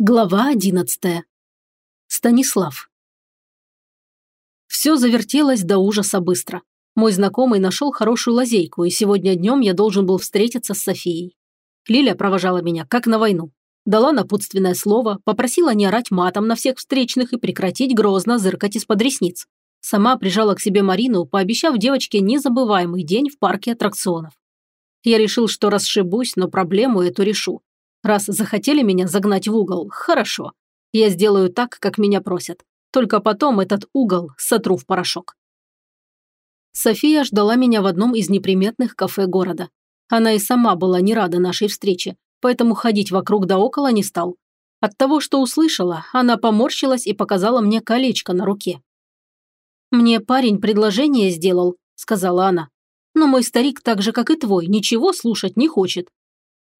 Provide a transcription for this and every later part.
Глава одиннадцатая. Станислав. Все завертелось до ужаса быстро. Мой знакомый нашел хорошую лазейку, и сегодня днем я должен был встретиться с Софией. Лиля провожала меня, как на войну. Дала напутственное слово, попросила не орать матом на всех встречных и прекратить грозно зыркать из-под ресниц. Сама прижала к себе Марину, пообещав девочке незабываемый день в парке аттракционов. Я решил, что расшибусь, но проблему эту решу. Раз захотели меня загнать в угол, хорошо. Я сделаю так, как меня просят. Только потом этот угол сотру в порошок. София ждала меня в одном из неприметных кафе города. Она и сама была не рада нашей встрече, поэтому ходить вокруг да около не стал. От того, что услышала, она поморщилась и показала мне колечко на руке. «Мне парень предложение сделал», – сказала она. «Но мой старик так же, как и твой, ничего слушать не хочет.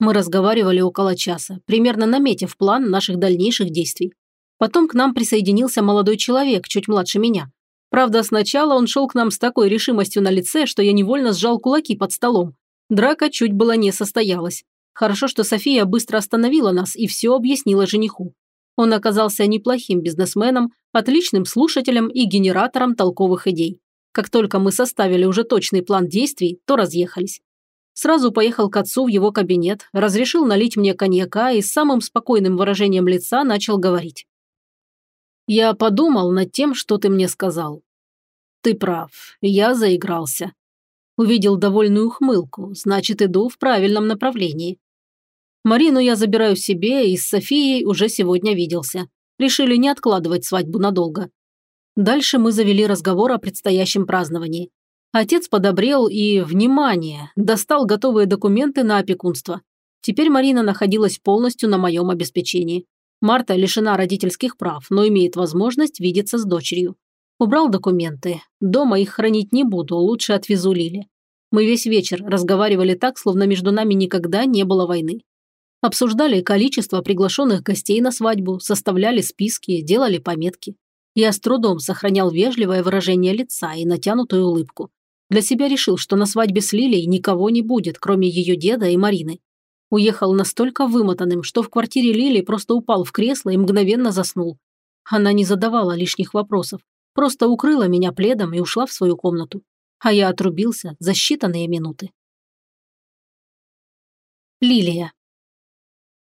Мы разговаривали около часа, примерно наметив план наших дальнейших действий. Потом к нам присоединился молодой человек, чуть младше меня. Правда, сначала он шел к нам с такой решимостью на лице, что я невольно сжал кулаки под столом. Драка чуть было не состоялась. Хорошо, что София быстро остановила нас и все объяснила жениху. Он оказался неплохим бизнесменом, отличным слушателем и генератором толковых идей. Как только мы составили уже точный план действий, то разъехались. Сразу поехал к отцу в его кабинет, разрешил налить мне коньяка и с самым спокойным выражением лица начал говорить. «Я подумал над тем, что ты мне сказал. Ты прав, я заигрался. Увидел довольную ухмылку, значит, иду в правильном направлении. Марину я забираю себе и с Софией уже сегодня виделся. Решили не откладывать свадьбу надолго. Дальше мы завели разговор о предстоящем праздновании. Отец подобрел и, внимание, достал готовые документы на опекунство. Теперь Марина находилась полностью на моем обеспечении. Марта лишена родительских прав, но имеет возможность видеться с дочерью. Убрал документы. Дома их хранить не буду, лучше отвезу Лиле. Мы весь вечер разговаривали так, словно между нами никогда не было войны. Обсуждали количество приглашенных гостей на свадьбу, составляли списки, делали пометки. Я с трудом сохранял вежливое выражение лица и натянутую улыбку. Для себя решил, что на свадьбе с Лилей никого не будет, кроме ее деда и Марины. Уехал настолько вымотанным, что в квартире Лили просто упал в кресло и мгновенно заснул. Она не задавала лишних вопросов, просто укрыла меня пледом и ушла в свою комнату. А я отрубился за считанные минуты. Лилия.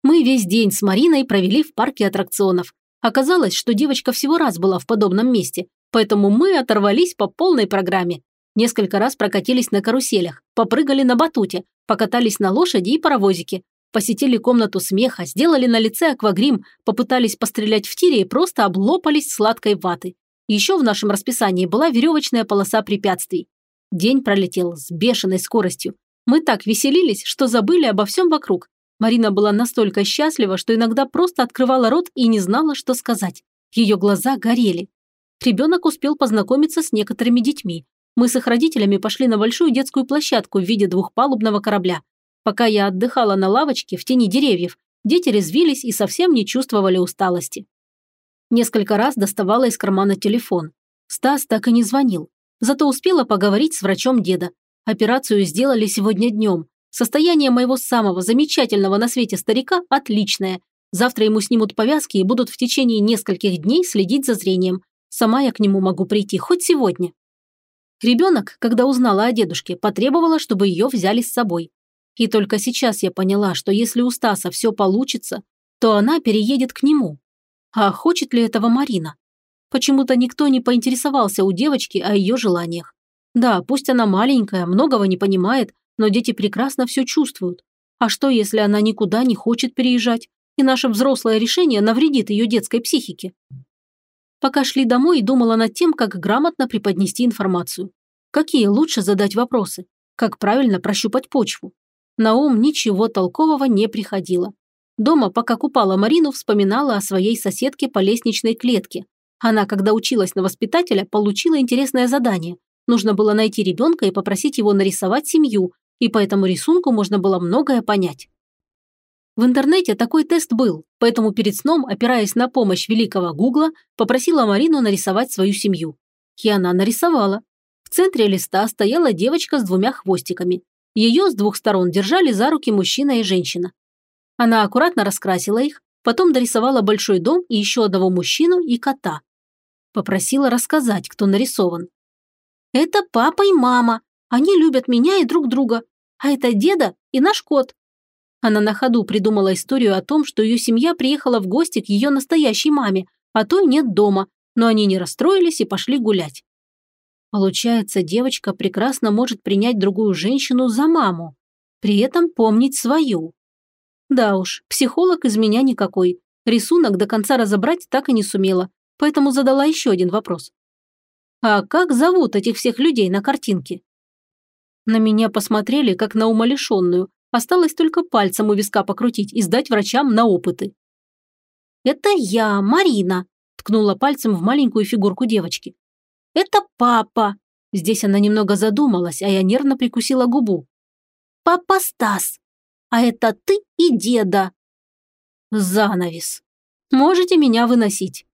Мы весь день с Мариной провели в парке аттракционов. Оказалось, что девочка всего раз была в подобном месте, поэтому мы оторвались по полной программе. Несколько раз прокатились на каруселях, попрыгали на батуте, покатались на лошади и паровозике, посетили комнату смеха, сделали на лице аквагрим, попытались пострелять в тире и просто облопались сладкой ваты. Еще в нашем расписании была веревочная полоса препятствий. День пролетел с бешеной скоростью. Мы так веселились, что забыли обо всем вокруг. Марина была настолько счастлива, что иногда просто открывала рот и не знала, что сказать. Ее глаза горели. Ребенок успел познакомиться с некоторыми детьми, мы с их родителями пошли на большую детскую площадку в виде двухпалубного корабля. Пока я отдыхала на лавочке в тени деревьев, дети резвились и совсем не чувствовали усталости. Несколько раз доставала из кармана телефон. Стас так и не звонил. Зато успела поговорить с врачом деда. Операцию сделали сегодня днем. Состояние моего самого замечательного на свете старика отличное. Завтра ему снимут повязки и будут в течение нескольких дней следить за зрением. Сама я к нему могу прийти хоть сегодня. Ребенок, когда узнала о дедушке, потребовала, чтобы ее взяли с собой. И только сейчас я поняла, что если у Стаса все получится, то она переедет к нему. А хочет ли этого Марина? Почему-то никто не поинтересовался у девочки о ее желаниях. Да, пусть она маленькая, многого не понимает, но дети прекрасно все чувствуют. А что, если она никуда не хочет переезжать, и наше взрослое решение навредит ее детской психике? Пока шли домой, думала над тем, как грамотно преподнести информацию. Какие лучше задать вопросы? Как правильно прощупать почву? На ум ничего толкового не приходило. Дома, пока купала Марину, вспоминала о своей соседке по лестничной клетке. Она, когда училась на воспитателя, получила интересное задание. Нужно было найти ребенка и попросить его нарисовать семью, и по этому рисунку можно было многое понять. В интернете такой тест был, поэтому перед сном, опираясь на помощь великого Гугла, попросила Марину нарисовать свою семью. И она нарисовала. В центре листа стояла девочка с двумя хвостиками. Ее с двух сторон держали за руки мужчина и женщина. Она аккуратно раскрасила их, потом дорисовала большой дом и еще одного мужчину и кота. Попросила рассказать, кто нарисован. «Это папа и мама. Они любят меня и друг друга. А это деда и наш кот». Она на ходу придумала историю о том, что ее семья приехала в гости к ее настоящей маме, а той нет дома, но они не расстроились и пошли гулять. Получается, девочка прекрасно может принять другую женщину за маму, при этом помнить свою. Да уж, психолог из меня никакой. Рисунок до конца разобрать так и не сумела, поэтому задала еще один вопрос. А как зовут этих всех людей на картинке? На меня посмотрели, как на умалишенную. Осталось только пальцем у виска покрутить и сдать врачам на опыты. «Это я, Марина», – ткнула пальцем в маленькую фигурку девочки. «Это папа!» Здесь она немного задумалась, а я нервно прикусила губу. «Папа Стас! А это ты и деда!» Занавес. Можете меня выносить.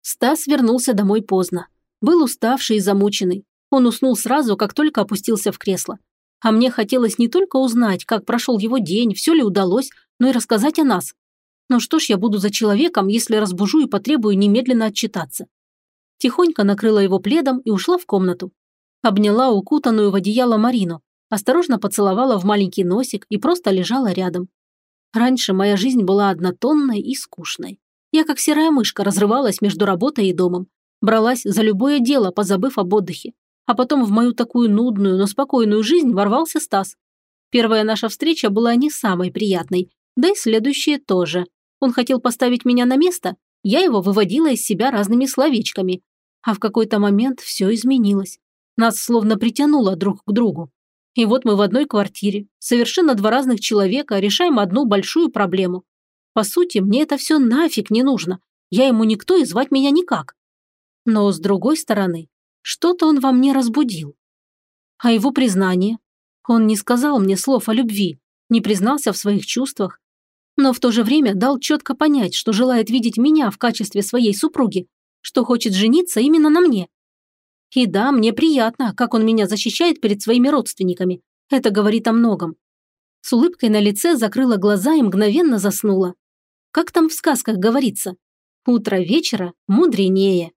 Стас вернулся домой поздно. Был уставший и замученный. Он уснул сразу, как только опустился в кресло. А мне хотелось не только узнать, как прошел его день, все ли удалось, но и рассказать о нас. Ну что ж я буду за человеком, если разбужу и потребую немедленно отчитаться? тихонько накрыла его пледом и ушла в комнату. Обняла укутанную в одеяло Марину, осторожно поцеловала в маленький носик и просто лежала рядом. Раньше моя жизнь была однотонной и скучной. Я как серая мышка разрывалась между работой и домом. Бралась за любое дело, позабыв об отдыхе. А потом в мою такую нудную, но спокойную жизнь ворвался Стас. Первая наша встреча была не самой приятной, да и следующая тоже. Он хотел поставить меня на место, я его выводила из себя разными словечками, а в какой-то момент все изменилось. Нас словно притянуло друг к другу. И вот мы в одной квартире, совершенно два разных человека, решаем одну большую проблему. По сути, мне это все нафиг не нужно. Я ему никто и звать меня никак. Но с другой стороны, что-то он во мне разбудил. А его признание? Он не сказал мне слов о любви, не признался в своих чувствах, но в то же время дал четко понять, что желает видеть меня в качестве своей супруги, что хочет жениться именно на мне. И да, мне приятно, как он меня защищает перед своими родственниками. Это говорит о многом. С улыбкой на лице закрыла глаза и мгновенно заснула. Как там в сказках говорится? Утро вечера мудренее.